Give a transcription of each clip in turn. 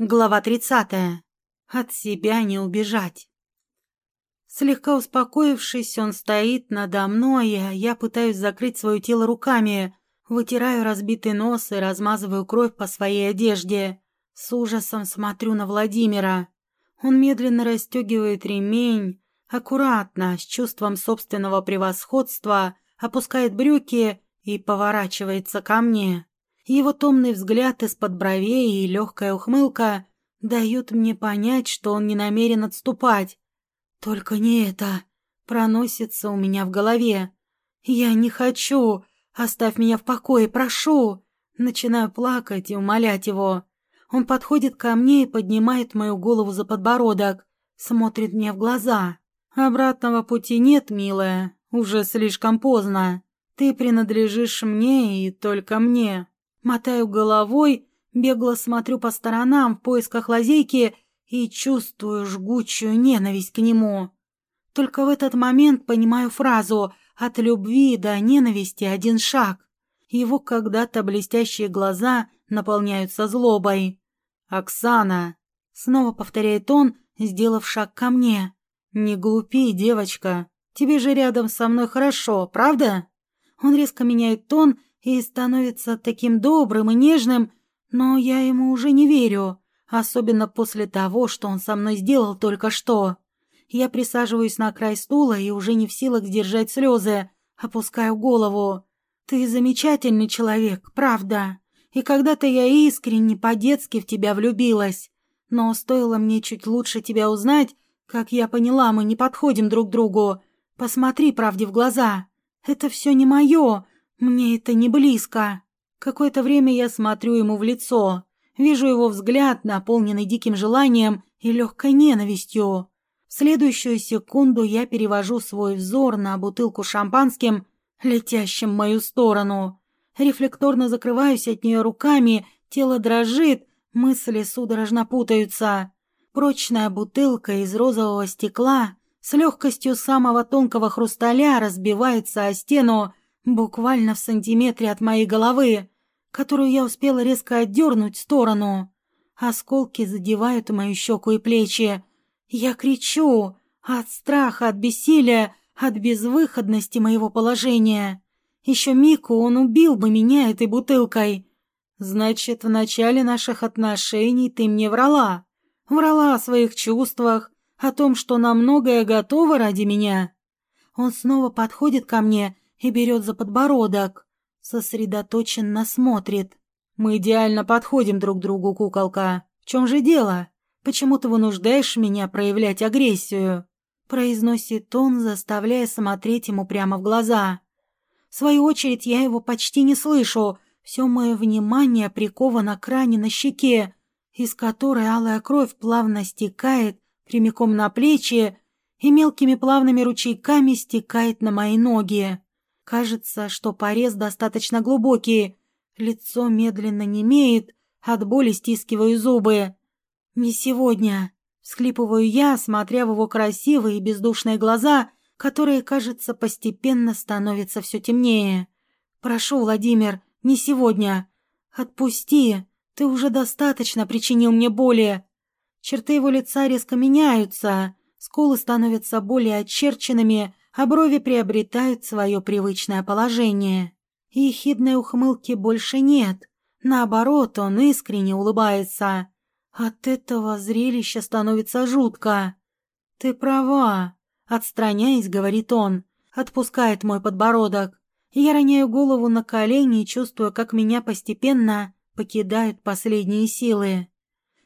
Глава 30. От себя не убежать. Слегка успокоившись, он стоит надо мной, а я пытаюсь закрыть свое тело руками, вытираю разбитый нос и размазываю кровь по своей одежде. С ужасом смотрю на Владимира. Он медленно расстегивает ремень, аккуратно, с чувством собственного превосходства, опускает брюки и поворачивается ко мне. Его томный взгляд из-под бровей и легкая ухмылка дают мне понять, что он не намерен отступать. Только не это. Проносится у меня в голове. Я не хочу. Оставь меня в покое, прошу. Начинаю плакать и умолять его. Он подходит ко мне и поднимает мою голову за подбородок, смотрит мне в глаза. Обратного пути нет, милая. Уже слишком поздно. Ты принадлежишь мне и только мне. Мотаю головой, бегло смотрю по сторонам в поисках лазейки и чувствую жгучую ненависть к нему. Только в этот момент понимаю фразу «от любви до ненависти один шаг». Его когда-то блестящие глаза наполняются злобой. «Оксана!» — снова повторяет он, сделав шаг ко мне. «Не глупи, девочка. Тебе же рядом со мной хорошо, правда?» Он резко меняет тон и становится таким добрым и нежным, но я ему уже не верю, особенно после того, что он со мной сделал только что. Я присаживаюсь на край стула и уже не в силах сдержать слезы, опускаю голову. Ты замечательный человек, правда. И когда-то я искренне, по-детски в тебя влюбилась. Но стоило мне чуть лучше тебя узнать, как я поняла, мы не подходим друг другу. Посмотри правде в глаза. Это все не мое, мне это не близко. Какое-то время я смотрю ему в лицо, вижу его взгляд, наполненный диким желанием и легкой ненавистью. В следующую секунду я перевожу свой взор на бутылку шампанским, летящим в мою сторону. Рефлекторно закрываюсь от нее руками, тело дрожит, мысли судорожно путаются. Прочная бутылка из розового стекла с легкостью самого тонкого хрусталя разбивается о стену, буквально в сантиметре от моей головы, которую я успела резко отдернуть в сторону. Осколки задевают мою щеку и плечи. Я кричу от страха, от бессилия, от безвыходности моего положения. Еще Мику он убил бы меня этой бутылкой. Значит, в начале наших отношений ты мне врала. Врала о своих чувствах, о том, что на многое готова ради меня. Он снова подходит ко мне и берет за подбородок. Сосредоточенно смотрит. «Мы идеально подходим друг другу, куколка. В чем же дело? Почему ты вынуждаешь меня проявлять агрессию?» Произносит он, заставляя смотреть ему прямо в глаза. В свою очередь я его почти не слышу. Все мое внимание приковано к ране на щеке, из которой алая кровь плавно стекает прямиком на плечи и мелкими плавными ручейками стекает на мои ноги. Кажется, что порез достаточно глубокий. Лицо медленно немеет, от боли стискиваю зубы. «Не сегодня», — всхлипываю я, смотря в его красивые и бездушные глаза, которые, кажется, постепенно становятся все темнее. «Прошу, Владимир, не сегодня. Отпусти, ты уже достаточно причинил мне боли». Черты его лица резко меняются, скулы становятся более очерченными, а брови приобретают свое привычное положение. Ехидной ухмылки больше нет. Наоборот, он искренне улыбается. От этого зрелища становится жутко. «Ты права», — отстраняясь, говорит он, отпускает мой подбородок. Я роняю голову на колени и чувствую, как меня постепенно покидают последние силы.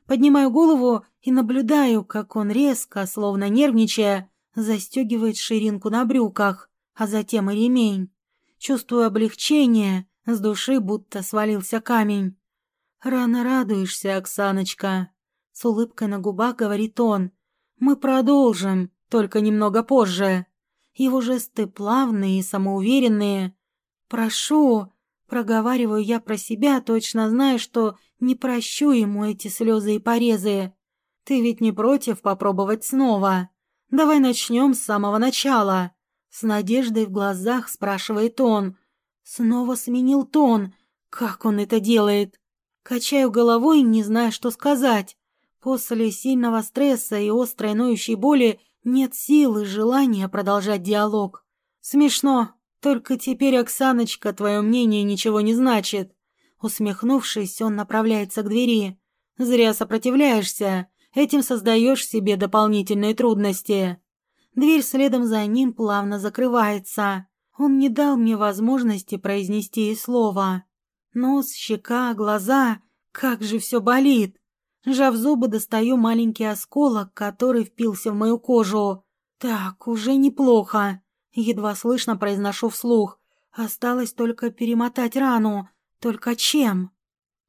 Поднимаю голову и наблюдаю, как он резко, словно нервничая, застегивает ширинку на брюках, а затем и ремень. Чувствую облегчение, с души будто свалился камень. «Рано радуешься, Оксаночка», — с улыбкой на губах говорит он. «Мы продолжим, только немного позже». Его жесты плавные и самоуверенные. «Прошу», — проговариваю я про себя, точно зная, что не прощу ему эти слезы и порезы. «Ты ведь не против попробовать снова?» Давай начнем с самого начала. С надеждой в глазах спрашивает он. Снова сменил тон. Как он это делает? Качаю головой, не зная, что сказать. После сильного стресса и острой ноющей боли нет сил и желания продолжать диалог. Смешно, только теперь, Оксаночка, твое мнение ничего не значит. Усмехнувшись, он направляется к двери. Зря сопротивляешься, этим создаешь себе дополнительные трудности. Дверь следом за ним плавно закрывается. Он не дал мне возможности произнести и слова. Нос, щека, глаза, как же все болит. Жав зубы, достаю маленький осколок, который впился в мою кожу. Так, уже неплохо. Едва слышно произношу вслух. Осталось только перемотать рану. Только чем?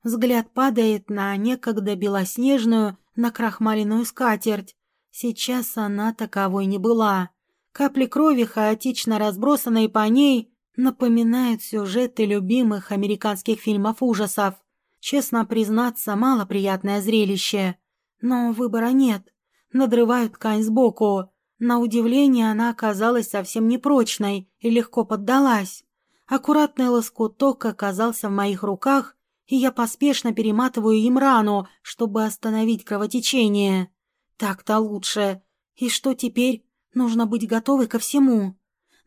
Взгляд падает на некогда белоснежную, накрахмаленную скатерть. Сейчас она таковой не была. Капли крови, хаотично разбросанные по ней, напоминают сюжеты любимых американских фильмов ужасов. Честно признаться, малоприятное зрелище. Но выбора нет. Надрывают ткань сбоку. На удивление она оказалась совсем непрочной и легко поддалась. Аккуратный лоскуток оказался в моих руках, и я поспешно перематываю им рану, чтобы остановить кровотечение. Так-то лучше. И что теперь? Нужно быть готовой ко всему.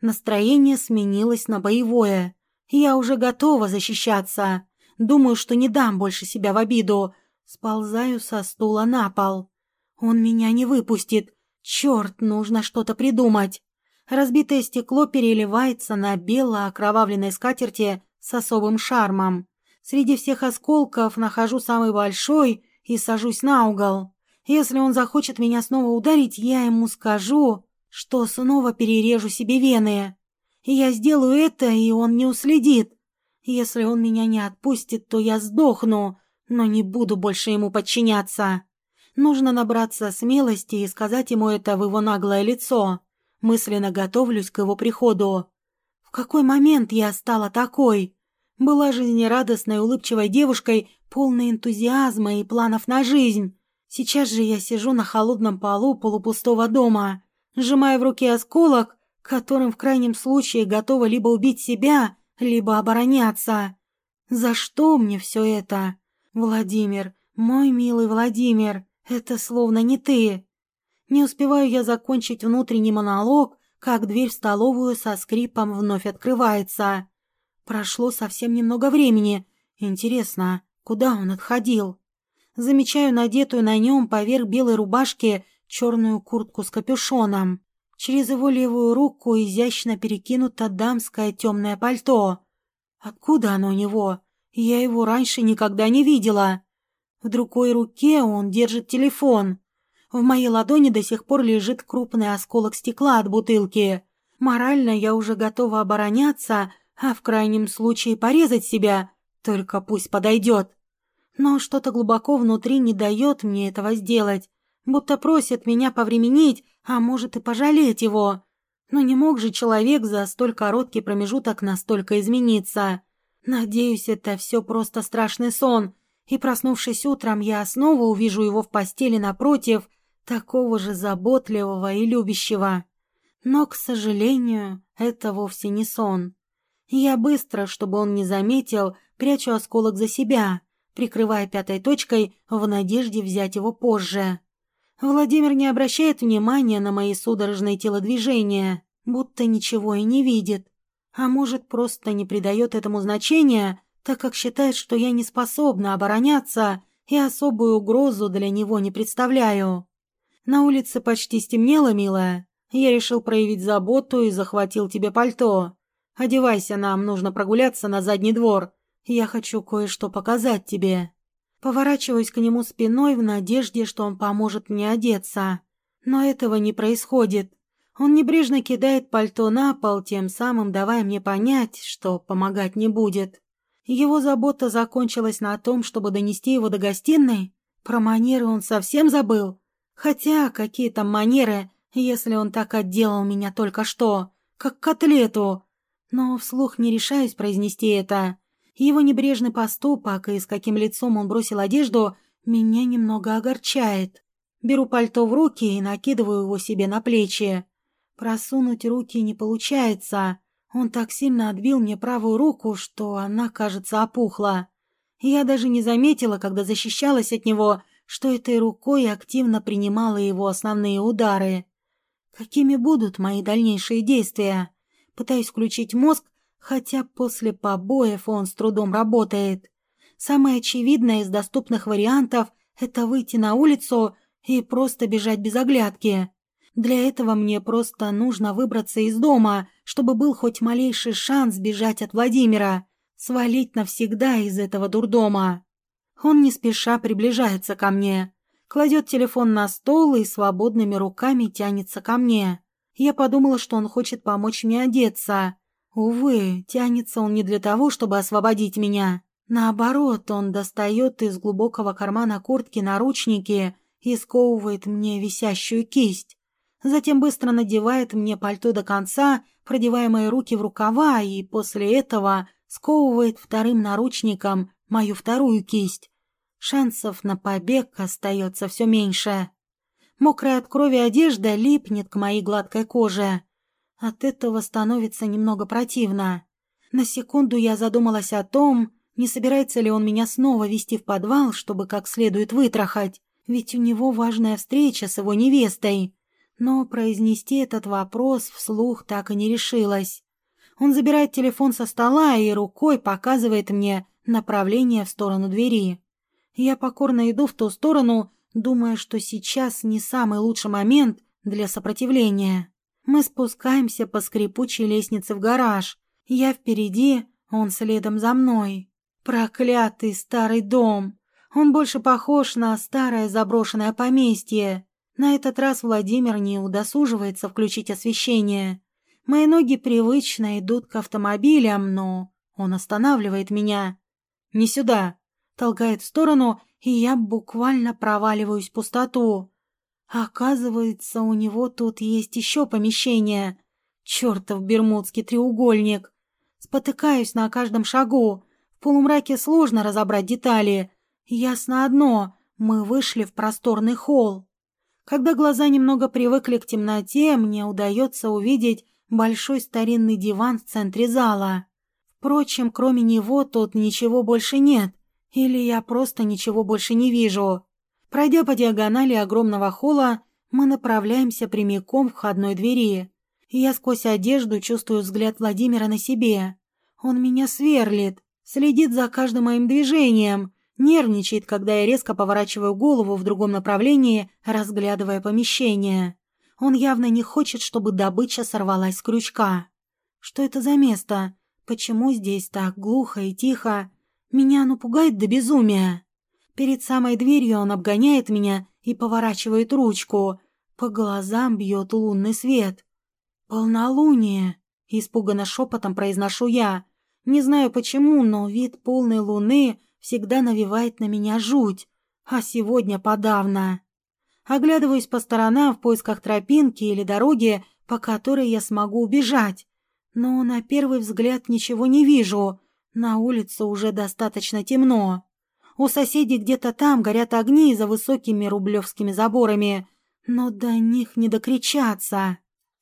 Настроение сменилось на боевое. Я уже готова защищаться. Думаю, что не дам больше себя в обиду. Сползаю со стула на пол. Он меня не выпустит. Черт, нужно что-то придумать. Разбитое стекло переливается на бело-окровавленной скатерти с особым шармом. Среди всех осколков нахожу самый большой и сажусь на угол. Если он захочет меня снова ударить, я ему скажу, что снова перережу себе вены. Я сделаю это, и он не уследит. Если он меня не отпустит, то я сдохну, но не буду больше ему подчиняться. Нужно набраться смелости и сказать ему это в его наглое лицо. Мысленно готовлюсь к его приходу. В какой момент я стала такой? Была жизнерадостной, улыбчивой девушкой, полной энтузиазма и планов на жизнь. Сейчас же я сижу на холодном полу полупустого дома, сжимая в руке осколок, которым в крайнем случае готова либо убить себя, либо обороняться. За что мне все это? Владимир, мой милый Владимир, это словно не ты. Не успеваю я закончить внутренний монолог, как дверь в столовую со скрипом вновь открывается. Прошло совсем немного времени. Интересно, куда он отходил? Замечаю надетую на нем поверх белой рубашки черную куртку с капюшоном. Через его левую руку изящно перекинуто дамское темное пальто. Откуда оно у него? Я его раньше никогда не видела. В другой руке он держит телефон. В моей ладони до сих пор лежит крупный осколок стекла от бутылки. Морально я уже готова обороняться, а в крайнем случае порезать себя. Только пусть подойдет. Но что-то глубоко внутри не дает мне этого сделать. Будто просит меня повременить, а может и пожалеть его. Но не мог же человек за столь короткий промежуток настолько измениться. Надеюсь, это все просто страшный сон, и, проснувшись утром, я снова увижу его в постели напротив, такого же заботливого и любящего. Но, к сожалению, это вовсе не сон. Я быстро, чтобы он не заметил, прячу осколок за себя, прикрывая пятой точкой в надежде взять его позже. Владимир не обращает внимания на мои судорожные телодвижения, будто ничего и не видит. А может, просто не придает этому значения, так как считает, что я не способна обороняться и особую угрозу для него не представляю. На улице почти стемнело, милая. Я решил проявить заботу и захватил тебе пальто. Одевайся, нам нужно прогуляться на задний двор. Я хочу кое-что показать тебе. Поворачиваюсь к нему спиной в надежде, что он поможет мне одеться. Но этого не происходит. Он небрежно кидает пальто на пол, тем самым давая мне понять, что помогать не будет. Его забота закончилась на том, чтобы донести его до гостиной. Про манеры он совсем забыл. Хотя, какие там манеры, если он так отделал меня только что, как котлету. Но вслух не решаюсь произнести это. Его небрежный поступок и с каким лицом он бросил одежду меня немного огорчает. Беру пальто в руки и накидываю его себе на плечи. Просунуть руки не получается. Он так сильно отбил мне правую руку, что она, кажется, опухла. Я даже не заметила, когда защищалась от него, что этой рукой активно принимала его основные удары. Какими будут мои дальнейшие действия? Пытаюсь включить мозг, хотя после побоев он с трудом работает. Самое очевидное из доступных вариантов – это выйти на улицу и просто бежать без оглядки. Для этого мне просто нужно выбраться из дома, чтобы был хоть малейший шанс бежать от Владимира, свалить навсегда из этого дурдома. Он не спеша приближается ко мне, кладет телефон на стол и свободными руками тянется ко мне. Я подумала, что он хочет помочь мне одеться. Увы, тянется он не для того, чтобы освободить меня. Наоборот, он достает из глубокого кармана куртки наручники и сковывает мне висящую кисть. Затем быстро надевает мне пальто до конца, продевая мои руки в рукава, и после этого сковывает вторым наручником мою вторую кисть. Шансов на побег остается все меньше. Мокрая от крови одежда липнет к моей гладкой коже. От этого становится немного противно. На секунду я задумалась о том, не собирается ли он меня снова вести в подвал, чтобы как следует вытрахать, ведь у него важная встреча с его невестой. Но произнести этот вопрос вслух так и не решилась. Он забирает телефон со стола и рукой показывает мне направление в сторону двери. Я покорно иду в ту сторону, думая, что сейчас не самый лучший момент для сопротивления. Мы спускаемся по скрипучей лестнице в гараж. Я впереди, он следом за мной. Проклятый старый дом. Он больше похож на старое заброшенное поместье. На этот раз Владимир не удосуживается включить освещение. Мои ноги привычно идут к автомобилям, но он останавливает меня. «Не сюда!» Толкает в сторону, и я буквально проваливаюсь в пустоту. Оказывается, у него тут есть еще помещение. Чертов бермудский треугольник. Спотыкаюсь на каждом шагу. В полумраке сложно разобрать детали. Ясно одно — мы вышли в просторный холл. Когда глаза немного привыкли к темноте, мне удается увидеть большой старинный диван в центре зала. Впрочем, кроме него тут ничего больше нет. Или я просто ничего больше не вижу. Пройдя по диагонали огромного холла, мы направляемся прямиком к входной двери. Я сквозь одежду чувствую взгляд Владимира на себе. Он меня сверлит, следит за каждым моим движением, нервничает, когда я резко поворачиваю голову в другом направлении, разглядывая помещение. Он явно не хочет, чтобы добыча сорвалась с крючка. Что это за место? Почему здесь так глухо и тихо? Меня оно пугает до безумия. Перед самой дверью он обгоняет меня и поворачивает ручку. По глазам бьет лунный свет. «Полнолуние!» — испуганно шепотом произношу я. Не знаю почему, но вид полной луны всегда навевает на меня жуть. А сегодня подавно. Оглядываюсь по сторонам в поисках тропинки или дороги, по которой я смогу убежать. Но на первый взгляд ничего не вижу. На улице уже достаточно темно. У соседей где-то там горят огни за высокими рублевскими заборами, но до них не докричаться.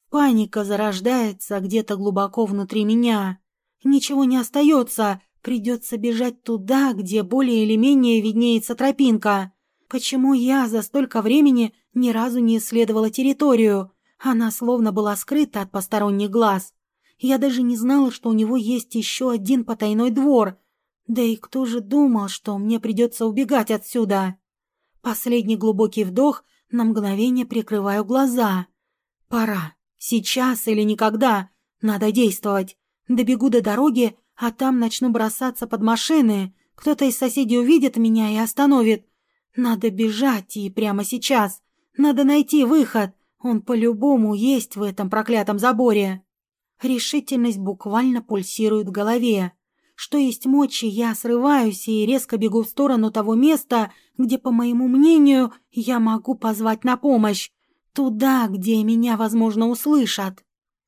Паника зарождается где-то глубоко внутри меня. Ничего не остается, придется бежать туда, где более или менее виднеется тропинка. Почему я за столько времени ни разу не исследовала территорию? Она словно была скрыта от посторонних глаз. Я даже не знала, что у него есть еще один потайной двор. Да и кто же думал, что мне придется убегать отсюда? Последний глубокий вдох, на мгновение прикрываю глаза. Пора. Сейчас или никогда. Надо действовать. Добегу до дороги, а там начну бросаться под машины. Кто-то из соседей увидит меня и остановит. Надо бежать, и прямо сейчас. Надо найти выход. Он по-любому есть в этом проклятом заборе. Решительность буквально пульсирует в голове. Что есть мочи, я срываюсь и резко бегу в сторону того места, где, по моему мнению, я могу позвать на помощь. Туда, где меня, возможно, услышат.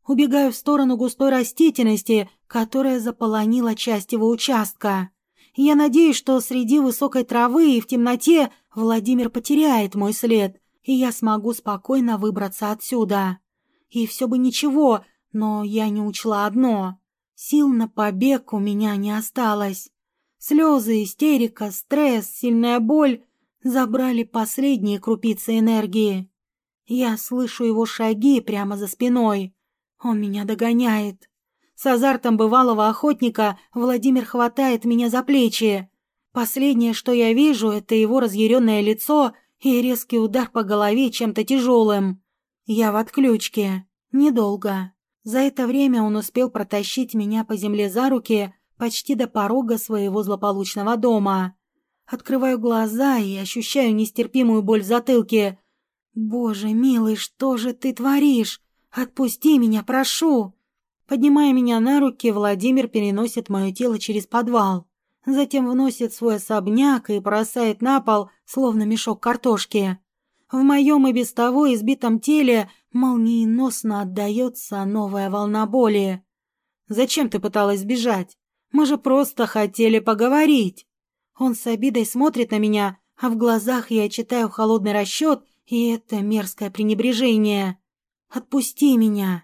Убегаю в сторону густой растительности, которая заполонила часть его участка. Я надеюсь, что среди высокой травы и в темноте Владимир потеряет мой след, и я смогу спокойно выбраться отсюда. И все бы ничего, но я не учла одно. Сил на побег у меня не осталось. Слезы, истерика, стресс, сильная боль забрали последние крупицы энергии. Я слышу его шаги прямо за спиной. Он меня догоняет. С азартом бывалого охотника Владимир хватает меня за плечи. Последнее, что я вижу, это его разъяренное лицо и резкий удар по голове чем-то тяжелым. Я в отключке. Недолго. За это время он успел протащить меня по земле за руки почти до порога своего злополучного дома. Открываю глаза и ощущаю нестерпимую боль в затылке. «Боже, милый, что же ты творишь? Отпусти меня, прошу!» Поднимая меня на руки, Владимир переносит мое тело через подвал. Затем вносит свой особняк и бросает на пол, словно мешок картошки. В моем и без того избитом теле молниеносно отдается новая волна боли. «Зачем ты пыталась сбежать? Мы же просто хотели поговорить!» Он с обидой смотрит на меня, а в глазах я читаю холодный расчет и это мерзкое пренебрежение. «Отпусти меня!»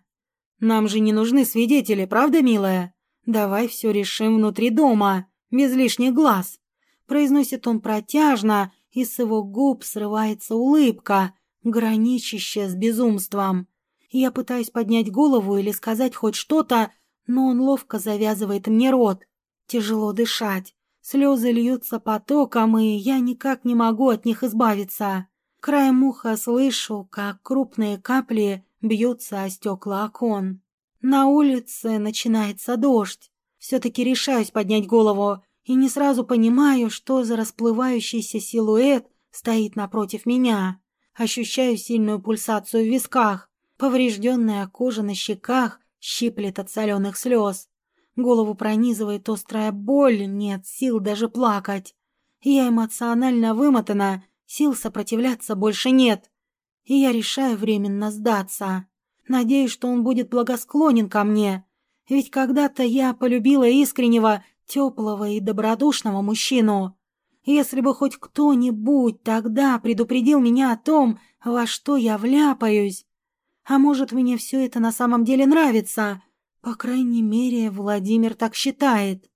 «Нам же не нужны свидетели, правда, милая? Давай все решим внутри дома, без лишних глаз!» Произносит он протяжно и с его губ срывается улыбка, граничащая с безумством. Я пытаюсь поднять голову или сказать хоть что-то, но он ловко завязывает мне рот. Тяжело дышать. Слезы льются потоком, и я никак не могу от них избавиться. Краем уха слышу, как крупные капли бьются о стекла окон. На улице начинается дождь. Все-таки решаюсь поднять голову и не сразу понимаю, что за расплывающийся силуэт стоит напротив меня. Ощущаю сильную пульсацию в висках. Поврежденная кожа на щеках щиплет от соленых слез. Голову пронизывает острая боль, нет сил даже плакать. Я эмоционально вымотана, сил сопротивляться больше нет. И я решаю временно сдаться. Надеюсь, что он будет благосклонен ко мне. Ведь когда-то я полюбила искреннего теплого и добродушного мужчину. Если бы хоть кто-нибудь тогда предупредил меня о том, во что я вляпаюсь. А может, мне все это на самом деле нравится? По крайней мере, Владимир так считает.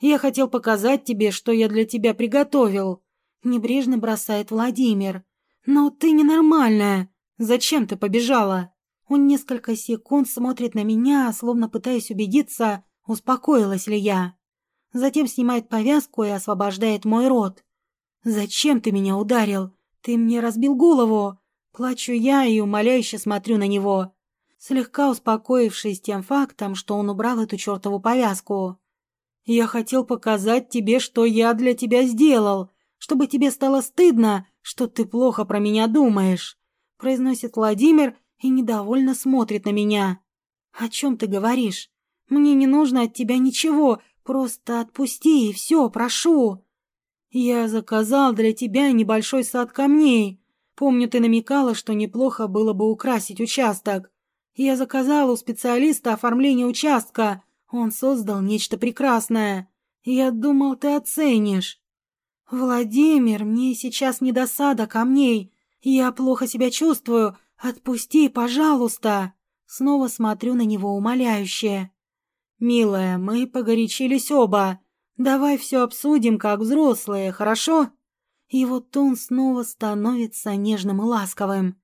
Я хотел показать тебе, что я для тебя приготовил. Небрежно бросает Владимир. Но ты ненормальная. Зачем ты побежала? Он несколько секунд смотрит на меня, словно пытаясь убедиться, успокоилась ли я. Затем снимает повязку и освобождает мой рот. «Зачем ты меня ударил? Ты мне разбил голову!» Плачу я и умоляюще смотрю на него, слегка успокоившись тем фактом, что он убрал эту чертову повязку. «Я хотел показать тебе, что я для тебя сделал, чтобы тебе стало стыдно, что ты плохо про меня думаешь», произносит Владимир и недовольно смотрит на меня. «О чем ты говоришь? Мне не нужно от тебя ничего, Просто отпусти и все, прошу. Я заказал для тебя небольшой сад камней. Помню, ты намекала, что неплохо было бы украсить участок. Я заказал у специалиста оформление участка. Он создал нечто прекрасное. Я думал, ты оценишь. Владимир, мне сейчас не досада камней. Я плохо себя чувствую. Отпусти, пожалуйста. Снова смотрю на него умоляюще. «Милая, мы погорячились оба. Давай все обсудим, как взрослые, хорошо?» Его тон снова становится нежным и ласковым.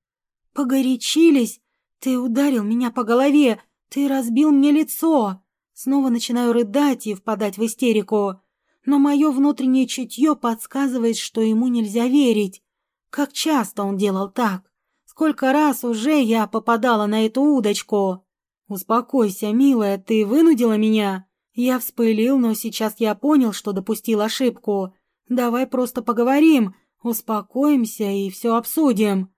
«Погорячились? Ты ударил меня по голове, ты разбил мне лицо!» Снова начинаю рыдать и впадать в истерику. Но мое внутреннее чутье подсказывает, что ему нельзя верить. Как часто он делал так? Сколько раз уже я попадала на эту удочку? «Успокойся, милая, ты вынудила меня?» Я вспылил, но сейчас я понял, что допустил ошибку. Давай просто поговорим, успокоимся и все обсудим.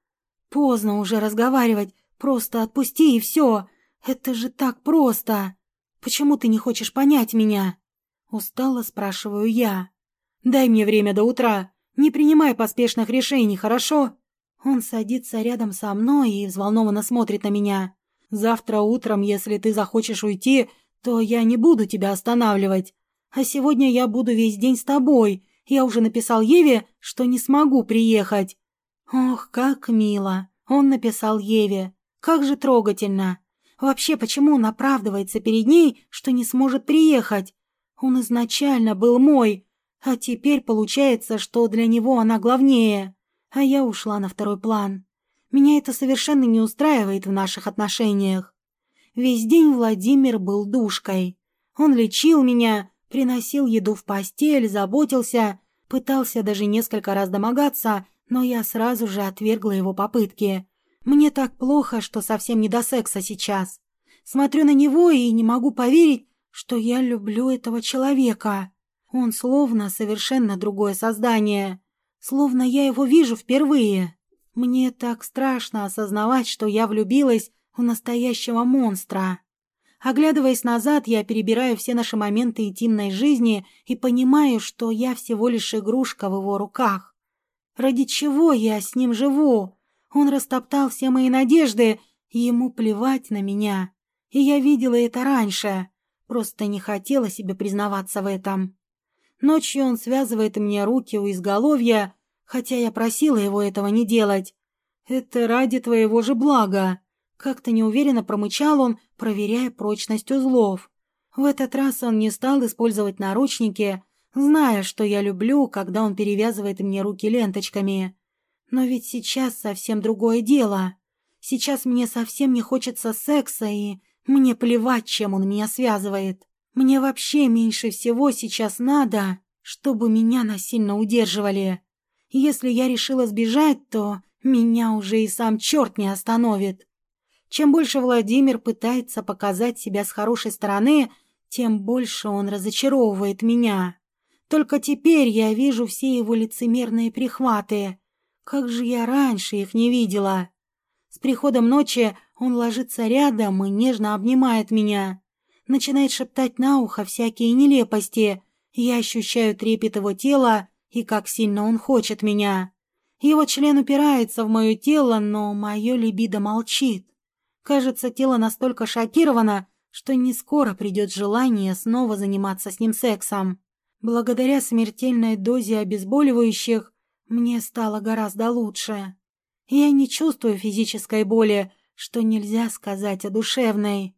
Поздно уже разговаривать, просто отпусти и все. Это же так просто. Почему ты не хочешь понять меня? Устало спрашиваю я. Дай мне время до утра. Не принимай поспешных решений, хорошо? Он садится рядом со мной и взволнованно смотрит на меня. Завтра утром, если ты захочешь уйти, то я не буду тебя останавливать. А сегодня я буду весь день с тобой. Я уже написал Еве, что не смогу приехать. Ох, как мило. Он написал Еве. Как же трогательно. Вообще, почему он оправдывается перед ней, что не сможет приехать? Он изначально был мой. А теперь получается, что для него она главнее, а я ушла на второй план. Меня это совершенно не устраивает в наших отношениях. Весь день Владимир был душкой. Он лечил меня, приносил еду в постель, заботился, пытался даже несколько раз домогаться, но я сразу же отвергла его попытки. Мне так плохо, что совсем не до секса сейчас. Смотрю на него и не могу поверить, что я люблю этого человека. Он словно совершенно другое создание. Словно я его вижу впервые. Мне так страшно осознавать, что я влюбилась в настоящего монстра. Оглядываясь назад, я перебираю все наши моменты интимной жизни и понимаю, что я всего лишь игрушка в его руках. Ради чего я с ним живу? Он растоптал все мои надежды, и ему плевать на меня. И я видела это раньше, просто не хотела себе признаваться в этом. Ночью он связывает мне руки у изголовья, хотя я просила его этого не делать. «Это ради твоего же блага», — как-то неуверенно промычал он, проверяя прочность узлов. В этот раз он не стал использовать наручники, зная, что я люблю, когда он перевязывает мне руки ленточками. Но ведь сейчас совсем другое дело. Сейчас мне совсем не хочется секса, и мне плевать, чем он меня связывает. Мне вообще меньше всего сейчас надо, чтобы меня насильно удерживали. Если я решила сбежать, то меня уже и сам черт не остановит. Чем больше Владимир пытается показать себя с хорошей стороны, тем больше он разочаровывает меня. Только теперь я вижу все его лицемерные прихваты. Как же я раньше их не видела. С приходом ночи он ложится рядом и нежно обнимает меня. Начинает шептать на ухо всякие нелепости. Я ощущаю трепет его тела и как сильно он хочет меня. Его член упирается в мое тело, но мое либидо молчит. Кажется, тело настолько шокировано, что не скоро придет желание снова заниматься с ним сексом. Благодаря смертельной дозе обезболивающих мне стало гораздо лучше. Я не чувствую физической боли, что нельзя сказать о душевной.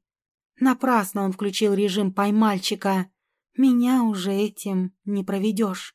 Напрасно он включил режим поймальчика. Меня уже этим не проведешь.